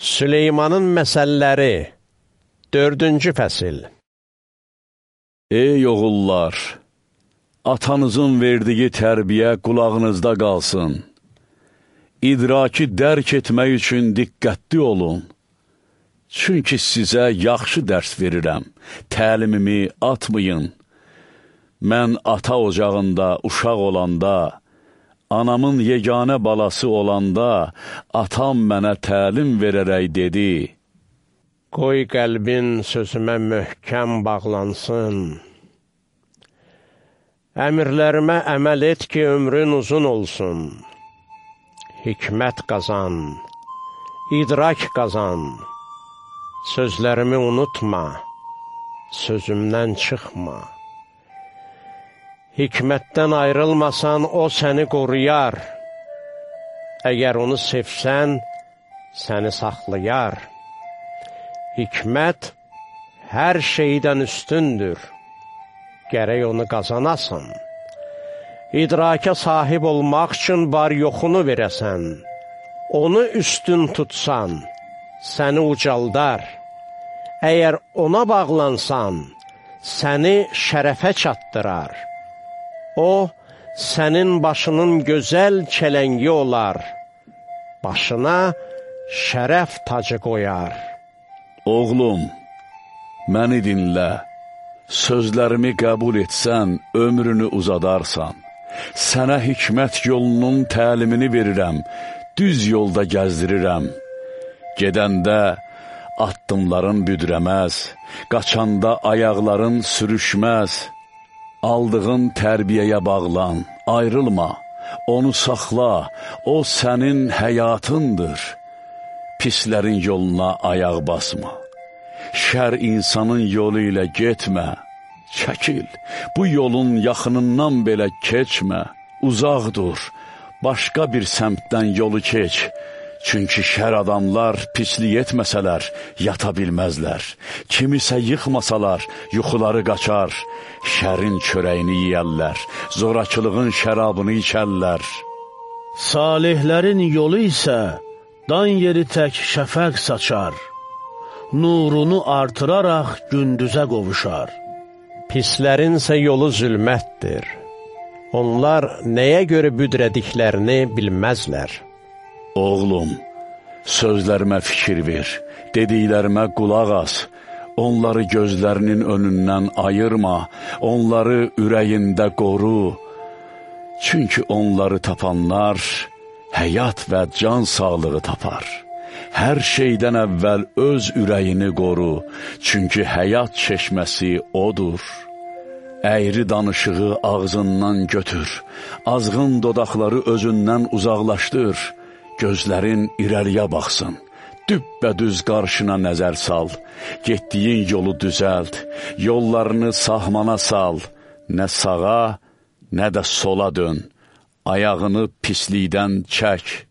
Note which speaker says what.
Speaker 1: Süleymanın məsəlləri Dördüncü fəsil
Speaker 2: Ey oğullar! Atanızın verdiyi tərbiyə qulağınızda qalsın. İdraki dərk etmək üçün diqqətli olun. Çünki sizə yaxşı dərs verirəm, təlimimi atmayın. Mən ata ocağında uşaq olanda, Anamın yeganə balası olanda, atam mənə təlim verərək dedi,
Speaker 1: Qoy qəlbin sözümə möhkəm bağlansın. Əmirlərimə əməl et ki, ömrün uzun olsun. Hikmət qazan, idrak qazan. Sözlərimi unutma, sözümdən çıxma. Hikmətdən ayrılmasan, o səni qoruyar. Əgər onu sevsən, səni saxlayar. Hikmət hər şeydən üstündür. Gərək onu qazanasan. İdraka sahib olmaq üçün var yoxunu verəsən. Onu üstün tutsan, səni ucaldar. Əgər ona bağlansan, səni şərəfə çatdırar. O, sənin başının gözəl çələngi olar, başına şərəf tacı qoyar.
Speaker 2: Oğlum, məni dinlə, sözlərimi qəbul etsən, ömrünü uzadarsan. Sənə hikmət yolunun təlimini verirəm, düz yolda gəzdirirəm. Gedəndə addımların büdrəməz, qaçanda ayaqların sürüşməz. Aldığın tərbiyəyə bağlan, ayrılma, onu saxla, o sənin həyatındır. Pislərin yoluna ayaq basma. Şər insanın yolu ilə getmə, çəkil, bu yolun yaxınından belə keçmə, uzaq dur, başqa bir səmtdən yolu keç, Çünki şər adamlar pislik etməsələr, yata bilməzlər. Kimisə yıxmasalar, yuxuları qaçar. Şərin çörəyini yeyərlər, zorakılığın şərabını içərlər.
Speaker 3: Salihlərin yolu isə dan yeri tək şəfəq saçar. Nurunu artıraraq gündüzə qovuşar.
Speaker 1: Pislərinsə yolu zülmətdir. Onlar nəyə görə büdrədiklərini bilməzlər.
Speaker 2: Oğlum, sözlərimə fikir ver, dediklərimə qulaq as, onları gözlərinin önündən ayırma, onları ürəyində qoru. Çünki onları tapanlar həyat və can sağlığı tapar. Hər şeydən əvvəl öz ürəyini qoru, çünki həyat çeşməsi odur. Əyri danışığı ağzından götür, azğın dodaqları özündən uzaqlaşdır. Gözlərin irəliyə baxsın, düppədüz qarşına nəzər sal, getdiyin yolu düzəld, yollarını sahmana sal, nə sağa, nə də sola dön, ayağını pislikdən çək.